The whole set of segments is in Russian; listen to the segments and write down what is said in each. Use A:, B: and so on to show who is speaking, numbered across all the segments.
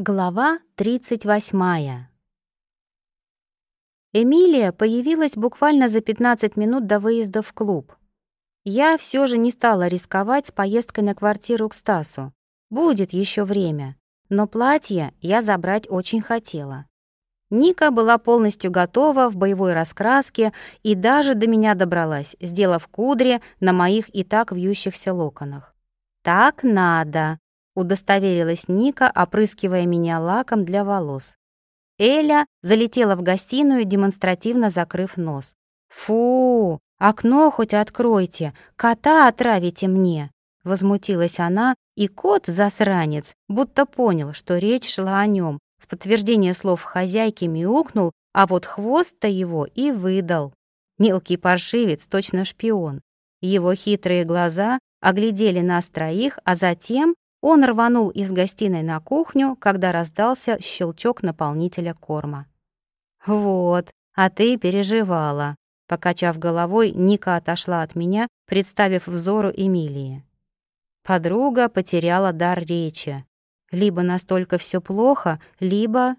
A: Глава 38. Эмилия появилась буквально за 15 минут до выезда в клуб. Я все же не стала рисковать с поездкой на квартиру к Стасу. Будет еще время, но платье я забрать очень хотела. Ника была полностью готова в боевой раскраске и даже до меня добралась, сделав кудри на моих и так вьющихся локонах. «Так надо», удостоверилась Ника, опрыскивая меня лаком для волос. Эля залетела в гостиную, демонстративно закрыв нос. «Фу, окно хоть откройте, кота отравите мне!» Возмутилась она, и кот-засранец будто понял, что речь шла о нем. В подтверждение слов хозяйки мяукнул, а вот хвост-то его и выдал. Мелкий паршивец, точно шпион. Его хитрые глаза оглядели нас троих, а затем он рванул из гостиной на кухню, когда раздался щелчок наполнителя корма. «Вот, а ты переживала», — покачав головой, Ника отошла от меня, представив взору Эмилии. Подруга потеряла дар речи. Либо настолько все плохо, либо...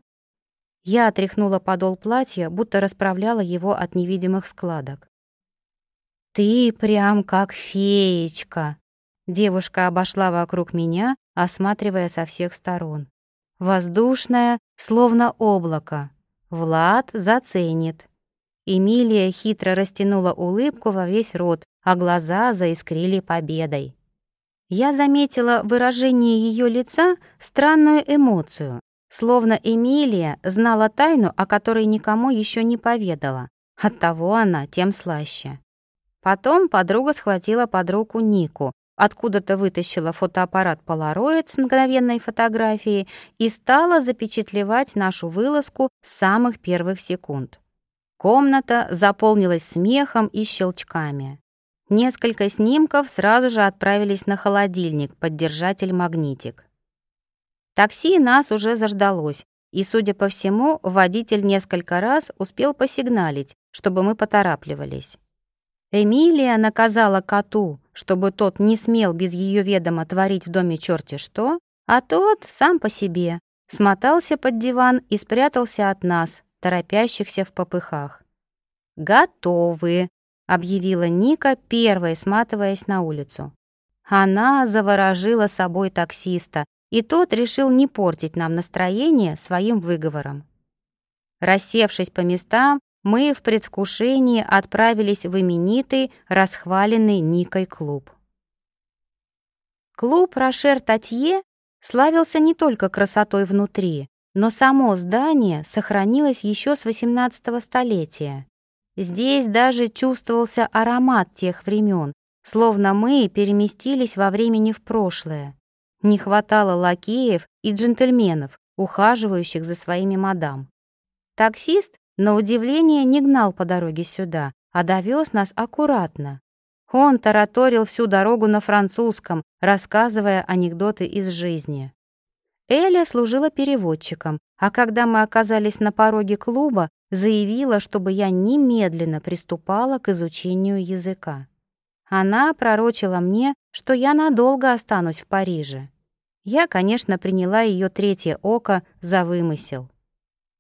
A: Я отряхнула подол платья, будто расправляла его от невидимых складок. «Ты прям как феечка», Девушка обошла вокруг меня, осматривая со всех сторон. Воздушная, словно облако. Влад заценит. Эмилия хитро растянула улыбку во весь рот, а глаза заискрили победой. Я заметила выражение ее лица странную эмоцию, словно Эмилия знала тайну, о которой никому еще не поведала. Оттого она тем слаще. Потом подруга схватила под руку Нику, откуда-то вытащила фотоаппарат Polaroid с мгновенной фотографией и стала запечатлевать нашу вылазку с самых первых секунд. Комната заполнилась смехом и щелчками. Несколько снимков сразу же отправились на холодильник под держатель магнитик. Такси нас уже заждалось, и, судя по всему, водитель несколько раз успел посигналить, чтобы мы поторапливались. Эмилия наказала коту, чтобы тот не смел без ее ведома творить в доме черти что, а тот сам по себе смотался под диван и спрятался от нас, торопящихся в попыхах. «Готовы», — объявила Ника, первой сматываясь на улицу. Она заворожила собой таксиста, и тот решил не портить нам настроение своим выговором. Рассевшись по местам, мы в предвкушении отправились в именитый, расхваленный Никой клуб. Клуб Рошер Татье славился не только красотой внутри, но само здание сохранилось еще с XVIII столетия. Здесь даже чувствовался аромат тех времен, словно мы переместились во времени в прошлое. Не хватало лакеев и джентльменов, ухаживающих за своими мадам. Таксист на удивление не гнал по дороге сюда, а довез нас аккуратно. Он тараторил всю дорогу на французском, рассказывая анекдоты из жизни. Эля служила переводчиком, а когда мы оказались на пороге клуба, заявила, чтобы я немедленно приступала к изучению языка. Она пророчила мне, что я надолго останусь в Париже. Я, конечно, приняла ее третье око за вымысел.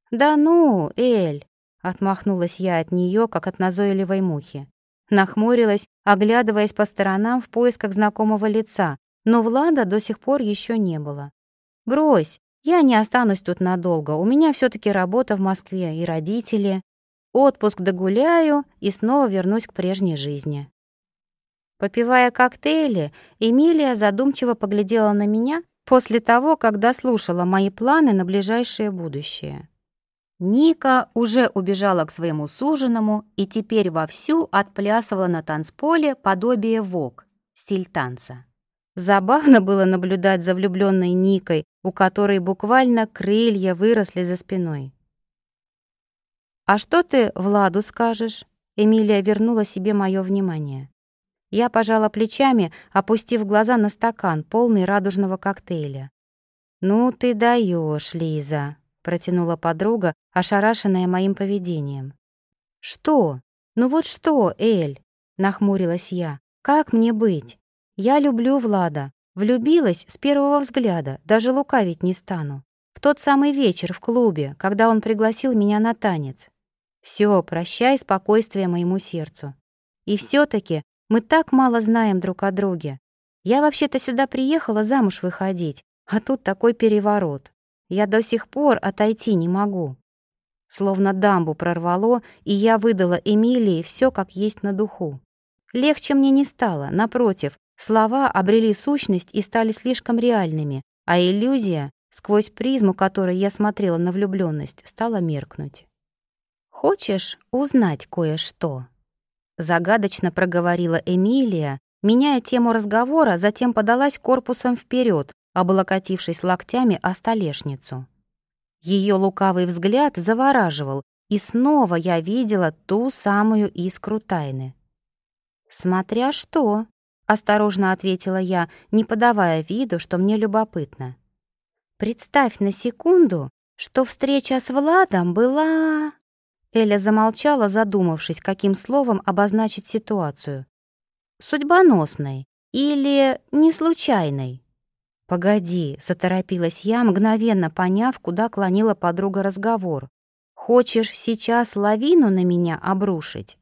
A: «Да ну, Эль, Отмахнулась я от нее, как от назойливой мухи. Нахмурилась, оглядываясь по сторонам в поисках знакомого лица, но Влада до сих пор еще не было. «Брось, я не останусь тут надолго, у меня все таки работа в Москве и родители. Отпуск догуляю и снова вернусь к прежней жизни». Попивая коктейли, Эмилия задумчиво поглядела на меня после того, как дослушала мои планы на ближайшее будущее. Ника уже убежала к своему суженому и теперь вовсю отплясывала на танцполе подобие вок, стиль танца. Забавно было наблюдать за влюбленной Никой, у которой буквально крылья выросли за спиной. «А что ты Владу скажешь?» Эмилия вернула себе мое внимание. Я пожала плечами, опустив глаза на стакан, полный радужного коктейля. «Ну ты даешь, Лиза!» Протянула подруга, ошарашенная моим поведением. «Что? Ну вот что, Эль?» — нахмурилась я. «Как мне быть? Я люблю Влада. Влюбилась с первого взгляда, даже лукавить не стану. в тот самый вечер в клубе, когда он пригласил меня на танец. Все, прощай спокойствие моему сердцу. И все таки мы так мало знаем друг о друге. Я вообще-то сюда приехала замуж выходить, а тут такой переворот. Я до сих пор отойти не могу. Словно дамбу прорвало, и я выдала Эмилии все как есть на духу. Легче мне не стало, напротив, слова обрели сущность и стали слишком реальными, а иллюзия, сквозь призму которой я смотрела на влюбленность, стала меркнуть. «Хочешь узнать кое-что?» Загадочно проговорила Эмилия, меняя тему разговора, затем подалась корпусом вперед, облокотившись локтями о столешницу. Ее лукавый взгляд завораживал, и снова я видела ту самую искру тайны. «Смотря что», — осторожно ответила я, не подавая виду, что мне любопытно. «Представь на секунду, что встреча с Владом была...» Эля замолчала, задумавшись, каким словом обозначить ситуацию. «Судьбоносной или не случайной?» «Погоди», — заторопилась я, мгновенно поняв, куда клонила подруга разговор. «Хочешь сейчас лавину на меня обрушить?»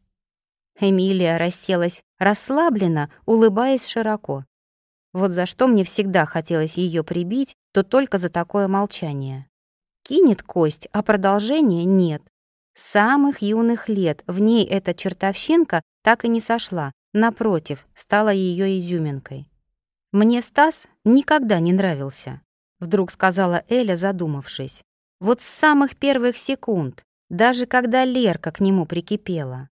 A: Эмилия расселась расслабленно, улыбаясь широко. Вот за что мне всегда хотелось ее прибить, то только за такое молчание. Кинет кость, а продолжения нет. С самых юных лет в ней эта чертовщинка так и не сошла, напротив, стала ее изюминкой. «Мне Стас никогда не нравился», — вдруг сказала Эля, задумавшись. «Вот с самых первых секунд, даже когда Лерка к нему прикипела.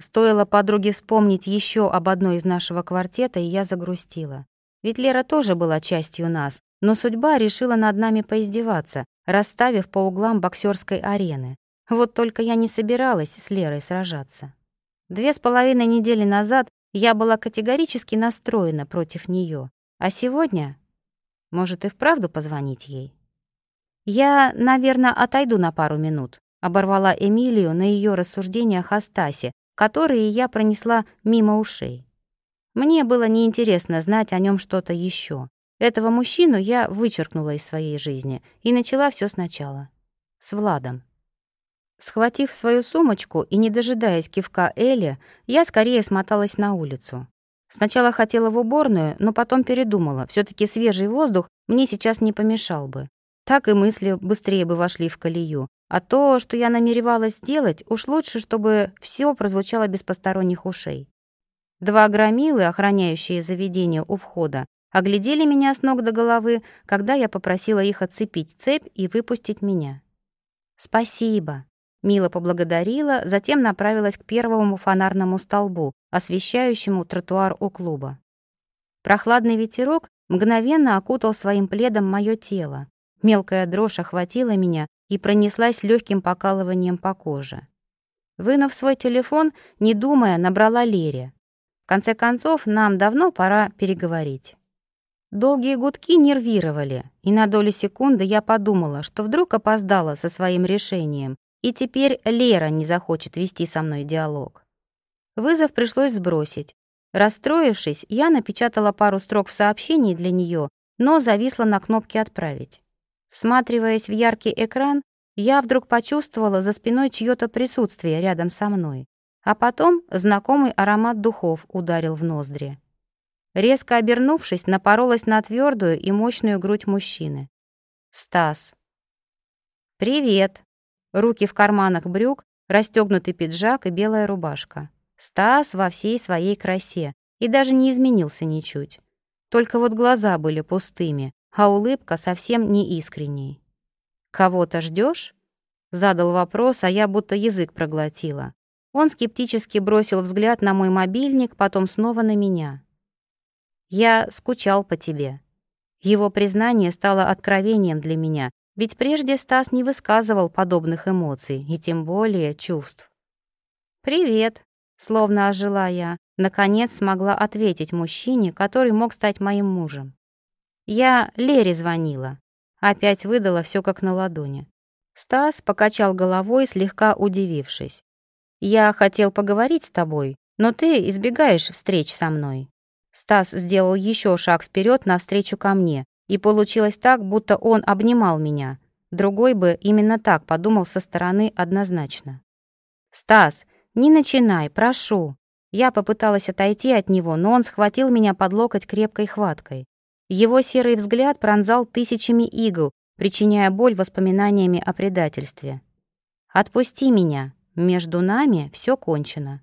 A: Стоило подруге вспомнить еще об одной из нашего квартета, и я загрустила. Ведь Лера тоже была частью нас, но судьба решила над нами поиздеваться, расставив по углам боксерской арены. Вот только я не собиралась с Лерой сражаться. Две с половиной недели назад я была категорически настроена против нее, а сегодня, может, и вправду позвонить ей? Я, наверное, отойду на пару минут, оборвала Эмилию на ее рассуждениях о Стасе, которые я пронесла мимо ушей. Мне было неинтересно знать о нем что-то еще. Этого мужчину я вычеркнула из своей жизни и начала все сначала. С Владом. Схватив свою сумочку и не дожидаясь кивка Эли, я скорее смоталась на улицу. Сначала хотела в уборную, но потом передумала. все таки свежий воздух мне сейчас не помешал бы. Так и мысли быстрее бы вошли в колею. А то, что я намеревалась сделать, уж лучше, чтобы все прозвучало без посторонних ушей. Два громилы, охраняющие заведение у входа, оглядели меня с ног до головы, когда я попросила их отцепить цепь и выпустить меня. «Спасибо», Мила поблагодарила, затем направилась к первому фонарному столбу, освещающему тротуар у клуба. Прохладный ветерок мгновенно окутал своим пледом мое тело. Мелкая дрожь охватила меня и пронеслась легким покалыванием по коже. Вынув свой телефон, не думая, набрала Лере. В конце концов, нам давно пора переговорить. Долгие гудки нервировали, и на долю секунды я подумала, что вдруг опоздала со своим решением, и теперь Лера не захочет вести со мной диалог. Вызов пришлось сбросить. Расстроившись, я напечатала пару строк в сообщении для нее, но зависла на кнопке «Отправить». Всматриваясь в яркий экран, я вдруг почувствовала за спиной чьё-то присутствие рядом со мной, а потом знакомый аромат духов ударил в ноздри. Резко обернувшись, напоролась на твердую и мощную грудь мужчины. Стас. «Привет», Руки в карманах брюк, расстегнутый пиджак и белая рубашка. Стас во всей своей красе и даже не изменился ничуть. Только вот глаза были пустыми, а улыбка совсем не искренней. «Кого-то ждешь? Задал вопрос, а я будто язык проглотила. Он скептически бросил взгляд на мой мобильник, потом снова на меня. «Я скучал по тебе». Его признание стало откровением для меня, ведь прежде Стас не высказывал подобных эмоций и тем более чувств. «Привет», — словно ожила я, наконец смогла ответить мужчине, который мог стать моим мужем. «Я Лере звонила». Опять выдала все как на ладони. Стас покачал головой, слегка удивившись. «Я хотел поговорить с тобой, но ты избегаешь встреч со мной». Стас сделал еще шаг вперед навстречу ко мне, и получилось так, будто он обнимал меня. Другой бы именно так подумал со стороны однозначно. «Стас, не начинай, прошу!» Я попыталась отойти от него, но он схватил меня под локоть крепкой хваткой. Его серый взгляд пронзал тысячами игл, причиняя боль воспоминаниями о предательстве. «Отпусти меня, между нами все кончено».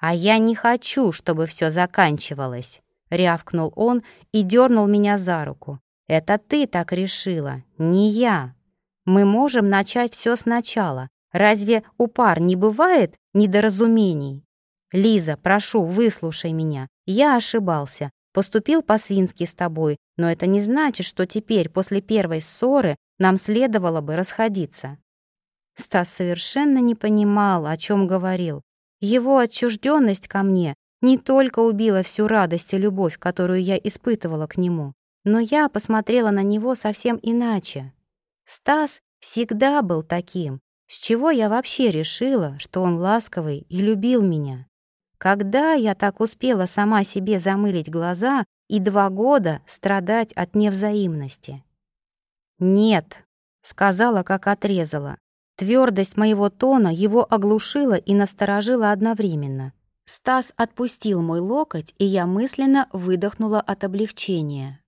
A: «А я не хочу, чтобы все заканчивалось», — рявкнул он и дернул меня за руку. «Это ты так решила, не я. Мы можем начать все сначала. Разве у пар не бывает недоразумений?» «Лиза, прошу, выслушай меня. Я ошибался. Поступил по-свински с тобой, но это не значит, что теперь, после первой ссоры, нам следовало бы расходиться». Стас совершенно не понимал, о чем говорил. Его отчужденность ко мне не только убила всю радость и любовь, которую я испытывала к нему, но я посмотрела на него совсем иначе. Стас всегда был таким, с чего я вообще решила, что он ласковый и любил меня. Когда я так успела сама себе замылить глаза и два года страдать от невзаимности? «Нет», — сказала, как отрезала. Твердость моего тона его оглушила и насторожила одновременно. Стас отпустил мой локоть, и я мысленно выдохнула от облегчения.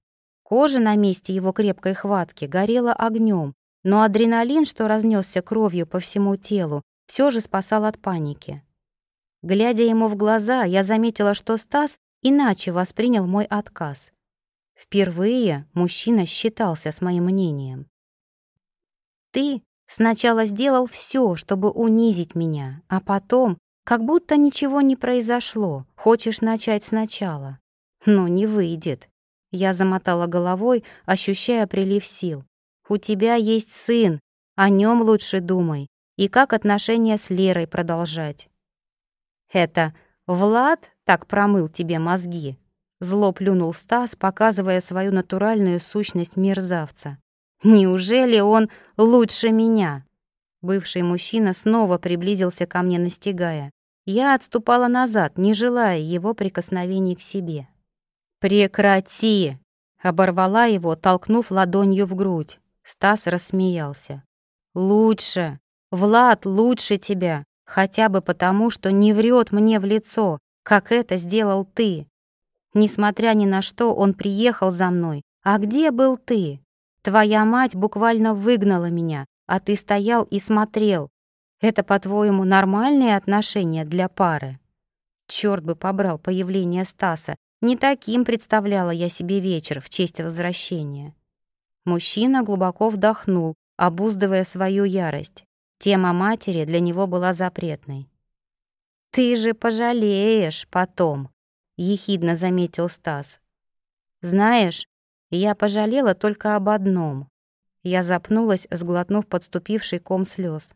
A: Кожа на месте его крепкой хватки горела огнем, но адреналин, что разнесся кровью по всему телу, все же спасал от паники. Глядя ему в глаза, я заметила, что Стас иначе воспринял мой отказ. Впервые мужчина считался с моим мнением. «Ты сначала сделал все, чтобы унизить меня, а потом, как будто ничего не произошло, хочешь начать сначала. Но не выйдет». Я замотала головой, ощущая прилив сил. «У тебя есть сын, о нем лучше думай. И как отношения с Лерой продолжать?» «Это Влад так промыл тебе мозги?» Зло плюнул Стас, показывая свою натуральную сущность мерзавца. «Неужели он лучше меня?» Бывший мужчина снова приблизился ко мне, настигая. Я отступала назад, не желая его прикосновений к себе. «Прекрати!» — оборвала его, толкнув ладонью в грудь. Стас рассмеялся. «Лучше! Влад лучше тебя! Хотя бы потому, что не врет мне в лицо, как это сделал ты. Несмотря ни на что, он приехал за мной. А где был ты? Твоя мать буквально выгнала меня, а ты стоял и смотрел. Это, по-твоему, нормальные отношения для пары? Черт бы побрал появление Стаса. Не таким представляла я себе вечер в честь возвращения. Мужчина глубоко вдохнул, обуздывая свою ярость. Тема матери для него была запретной. «Ты же пожалеешь потом», — ехидно заметил Стас. «Знаешь, я пожалела только об одном». Я запнулась, сглотнув подступивший ком слез.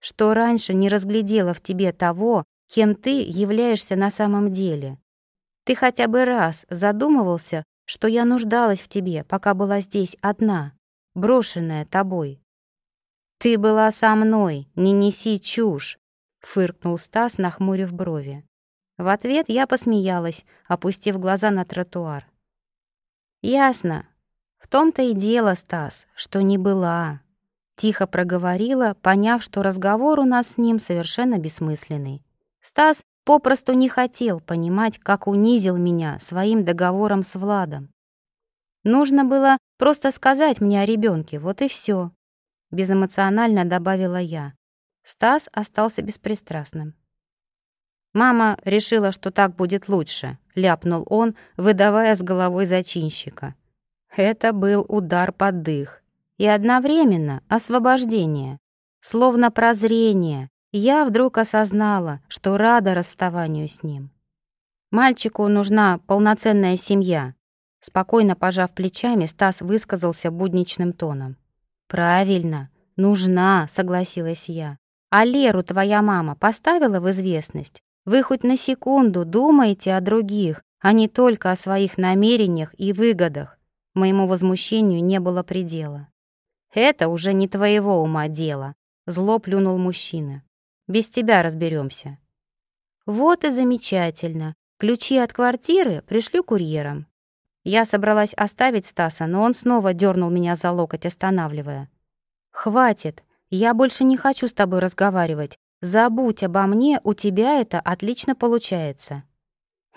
A: «Что раньше не разглядела в тебе того, кем ты являешься на самом деле. Ты хотя бы раз задумывался, что я нуждалась в тебе, пока была здесь одна, брошенная тобой. «Ты была со мной, не неси чушь!» — фыркнул Стас, нахмурив брови. В ответ я посмеялась, опустив глаза на тротуар. «Ясно. В том-то и дело, Стас, что не была». Тихо проговорила, поняв, что разговор у нас с ним совершенно бессмысленный. Стас попросту не хотел понимать, как унизил меня своим договором с Владом. Нужно было просто сказать мне о ребенке, вот и все безэмоционально добавила я. Стас остался беспристрастным. «Мама решила, что так будет лучше», — ляпнул он, выдавая с головой зачинщика. Это был удар под дых. И одновременно освобождение. Словно прозрение, я вдруг осознала, что рада расставанию с ним. «Мальчику нужна полноценная семья», Спокойно пожав плечами, Стас высказался будничным тоном. «Правильно, нужна», — согласилась я. «А Леру твоя мама поставила в известность? Вы хоть на секунду думаете о других, а не только о своих намерениях и выгодах». Моему возмущению не было предела. «Это уже не твоего ума дело», — зло плюнул мужчина. «Без тебя разберемся. «Вот и замечательно. Ключи от квартиры пришлю курьером. Я собралась оставить Стаса, но он снова дернул меня за локоть, останавливая. «Хватит, я больше не хочу с тобой разговаривать. Забудь обо мне, у тебя это отлично получается».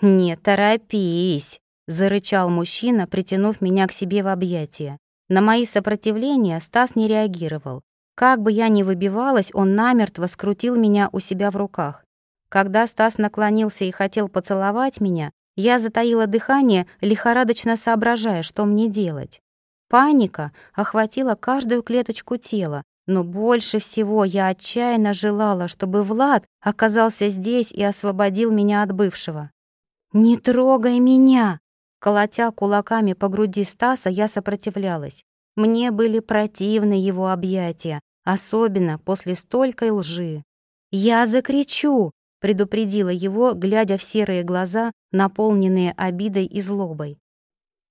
A: «Не торопись», — зарычал мужчина, притянув меня к себе в объятия. На мои сопротивления Стас не реагировал. Как бы я ни выбивалась, он намертво скрутил меня у себя в руках. Когда Стас наклонился и хотел поцеловать меня, я затаила дыхание, лихорадочно соображая, что мне делать. Паника охватила каждую клеточку тела, но больше всего я отчаянно желала, чтобы Влад оказался здесь и освободил меня от бывшего. «Не трогай меня!» Колотя кулаками по груди Стаса, я сопротивлялась. Мне были противны его объятия, особенно после столькой лжи. «Я закричу!» — предупредила его, глядя в серые глаза, наполненные обидой и злобой.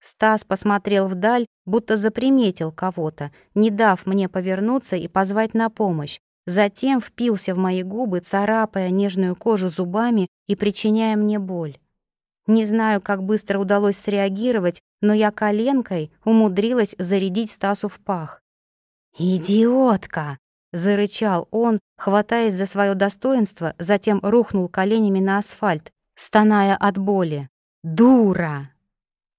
A: Стас посмотрел вдаль, будто заприметил кого-то, не дав мне повернуться и позвать на помощь, затем впился в мои губы, царапая нежную кожу зубами и причиняя мне боль. Не знаю, как быстро удалось среагировать, но я коленкой умудрилась зарядить Стасу в пах. «Идиотка!» — зарычал он, хватаясь за свое достоинство, затем рухнул коленями на асфальт, стоная от боли. «Дура!»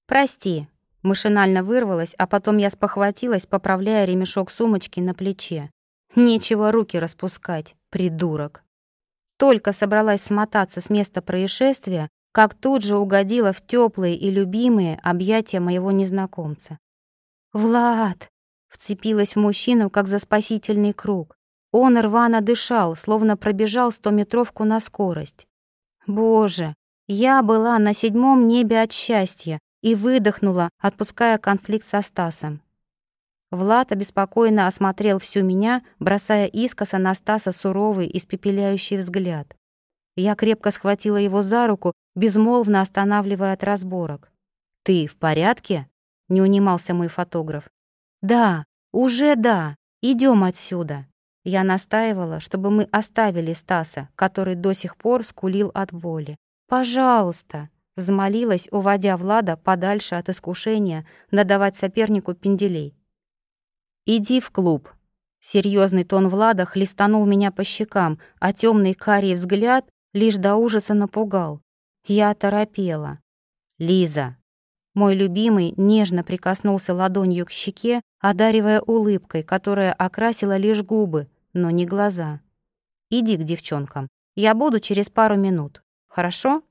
A: «Прости», — машинально вырвалась, а потом я спохватилась, поправляя ремешок сумочки на плече. «Нечего руки распускать, придурок». Только собралась смотаться с места происшествия, как тут же угодила в теплые и любимые объятия моего незнакомца. «Влад!» — вцепилась в мужчину, как за спасительный круг. Он рвано дышал, словно пробежал стометровку на скорость. «Боже!» Я была на седьмом небе от счастья и выдохнула, отпуская конфликт со Стасом. Влад обеспокоенно осмотрел всю меня, бросая искоса на Стаса суровый, испепеляющий взгляд. Я крепко схватила его за руку, безмолвно останавливая от разборок. «Ты в порядке?» — не унимался мой фотограф. «Да, уже да. Идем отсюда». Я настаивала, чтобы мы оставили Стаса, который до сих пор скулил от боли. «Пожалуйста», — взмолилась, уводя Влада подальше от искушения надавать сопернику пенделей. «Иди в клуб». Серьезный тон Влада хлестанул меня по щекам, а темный карий взгляд лишь до ужаса напугал. Я торопела. «Лиза!» Мой любимый нежно прикоснулся ладонью к щеке, одаривая улыбкой, которая окрасила лишь губы, но не глаза. «Иди к девчонкам. Я буду через пару минут. Хорошо?»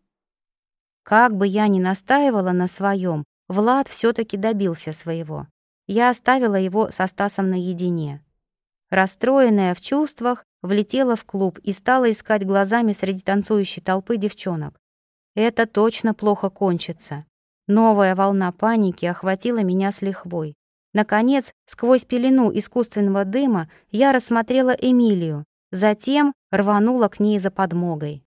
A: Как бы я ни настаивала на своем, Влад все таки добился своего. Я оставила его со Стасом наедине. Расстроенная в чувствах, влетела в клуб и стала искать глазами среди танцующей толпы девчонок. Это точно плохо кончится. Новая волна паники охватила меня с лихвой. Наконец, сквозь пелену искусственного дыма я рассмотрела Эмилию, затем рванула к ней за подмогой.